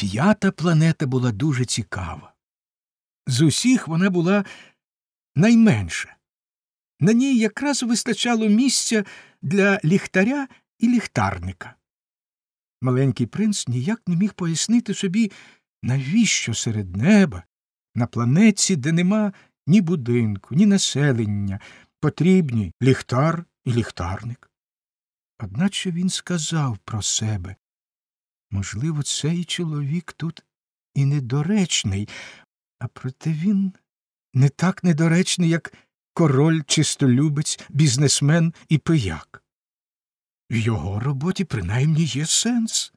П'ята планета була дуже цікава. З усіх вона була найменша. На ній якраз вистачало місця для ліхтаря і ліхтарника. Маленький принц ніяк не міг пояснити собі, навіщо серед неба, на планеті, де нема ні будинку, ні населення, потрібні ліхтар і ліхтарник. Одначе він сказав про себе можливо, цей чоловік тут і недоречний, а проте він не так недоречний, як король, чистолюбець, бізнесмен і пияк. В його роботі принаймні є сенс.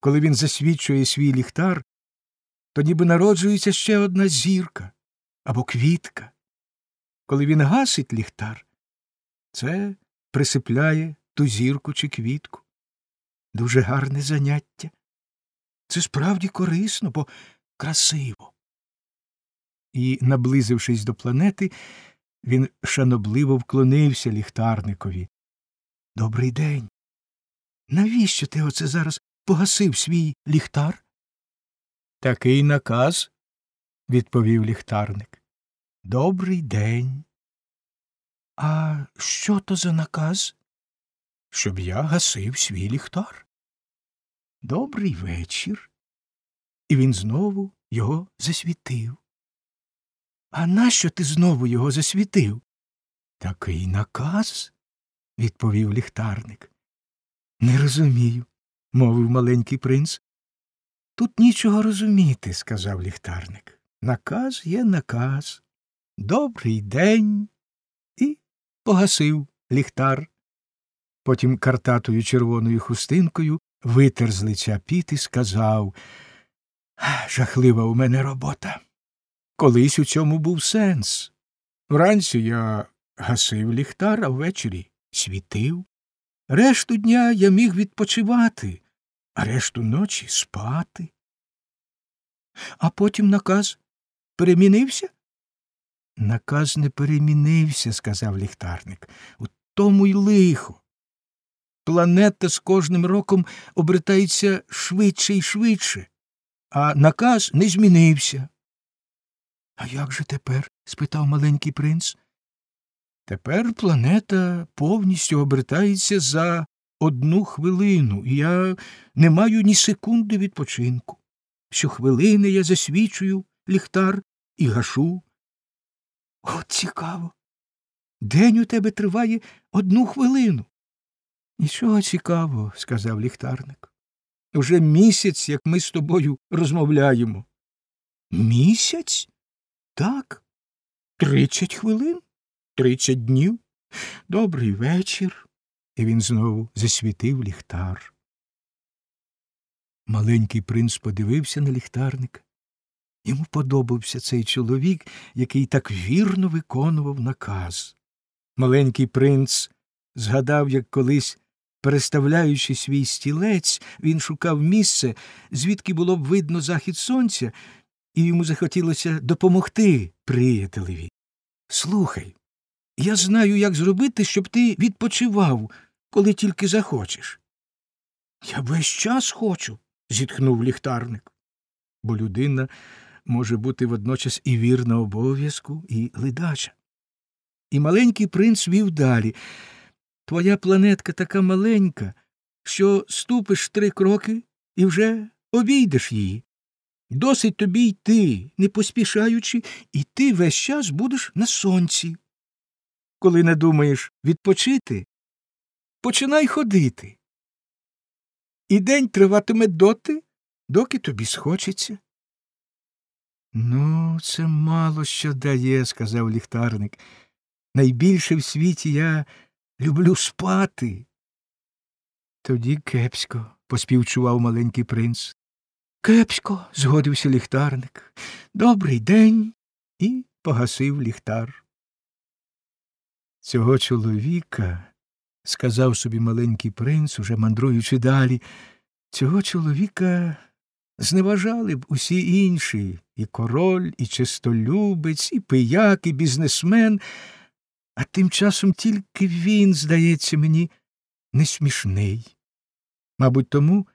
Коли він засвідчує свій ліхтар, то ніби народжується ще одна зірка або квітка. Коли він гасить ліхтар, це присипляє ту зірку чи квітку. Дуже гарне заняття. Це справді корисно, бо красиво. І, наблизившись до планети, він шанобливо вклонився ліхтарникові. Добрий день. Навіщо ти оце зараз погасив свій ліхтар? Такий наказ, відповів ліхтарник. Добрий день. А що то за наказ? Щоб я гасив свій ліхтар. Добрий вечір. І він знову його засвітив. А нащо ти знову його засвітив? Такий наказ, відповів ліхтарник. Не розумію, мовив маленький принц. Тут нічого розуміти, сказав ліхтарник. Наказ є наказ. Добрий день. І погасив ліхтар. Потім картатою червоною хустинкою витер з лиця піт і сказав Жахлива у мене робота. Колись у цьому був сенс. Вранці я гасив ліхтар, а ввечері світив. Решту дня я міг відпочивати, а решту ночі спати. А потім наказ перемінився? Наказ не перемінився, сказав ліхтарник. У тому й лихо. Планета з кожним роком обертається швидше і швидше, а наказ не змінився. А як же тепер? спитав маленький принц. Тепер планета повністю обертається за одну хвилину, і я не маю ні секунди відпочинку. Щохвилини я засвічую ліхтар і гашу. От цікаво. День у тебе триває одну хвилину. Нічого цікавого, сказав ліхтарник. Уже місяць, як ми з тобою розмовляємо. Місяць? Так. Тридцять хвилин, тридцять днів. Добрий вечір. І він знову засвітив ліхтар. Маленький принц подивився на ліхтарника. Йому подобався цей чоловік, який так вірно виконував наказ. Маленький принц згадав, як колись, переставляючи свій стілець, він шукав місце, звідки було б видно захід сонця, і йому захотілося допомогти приятелеві. Слухай, я знаю, як зробити, щоб ти відпочивав, коли тільки захочеш. Я весь час хочу, зітхнув ліхтарник. Бо людина може бути водночас і вірна обов'язку, і ледача. І маленький принц вів далі. Твоя планетка така маленька, що ступиш три кроки і вже обійдеш її. Досить тобі йти, не поспішаючи, і ти весь час будеш на сонці. Коли не думаєш відпочити, починай ходити. І день триватиме доти, доки тобі схочеться. Ну, це мало що дає, сказав ліхтарник. Найбільше в світі я люблю спати. Тоді кепсько, поспівчував маленький принц. Кепсько, згодився ліхтарник. Добрий день. І погасив ліхтар. Цього чоловіка, сказав собі маленький принц, уже мандруючи далі, цього чоловіка зневажали б усі інші і король, і чистолюбець, і пияк, і бізнесмен, а тим часом тільки він, здається мені, не смішний. Мабуть, тому,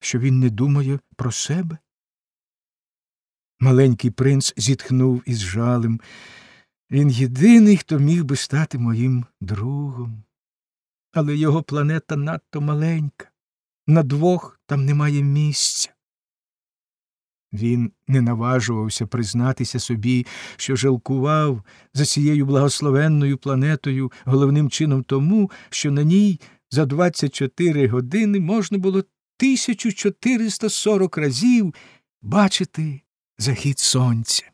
що він не думає про себе? Маленький принц зітхнув із жалем. Він єдиний, хто міг би стати моїм другом. Але його планета надто маленька. На двох там немає місця. Він не наважувався признатися собі, що жалкував за цією благословенною планетою головним чином тому, що на ній за 24 години можна було 1440 разів бачити захід сонця.